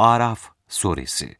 Araf Suresi.